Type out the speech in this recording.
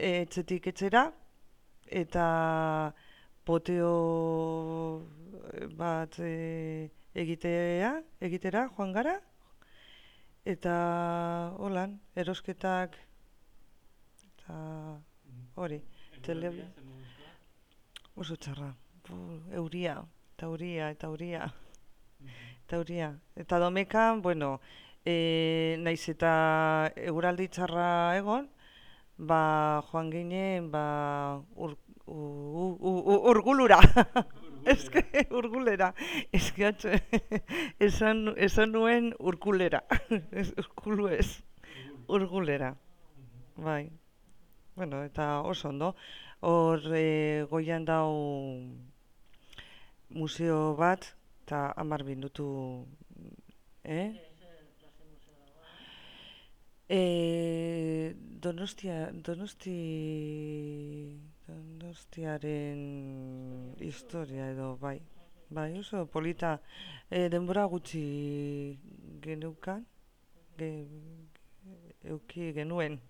etxetik etxera, eta poteo bat e, egitea, egitera joan gara, eta holan, erosketak, eta hori, tele... Oso txarra, euria, eta euria, eta euria, eta euria. Eta domekan, bueno, e, naiz eta euraldi txarra egon, ba, joan ginen, ba, ur, urgulura. Ez que urgulera. Ez que atxe, esan, esan nuen urkulera. Urkulu ez. Urgulera. Bai. Bueno, eta oso ondo. Hor e, goian dau museo bat, eta amar minutu, eh? E, donostia, donosti, donostiaren historia edo, bai. Bai, oso polita, e, denbora gutxi genukan, ge, euki genuen,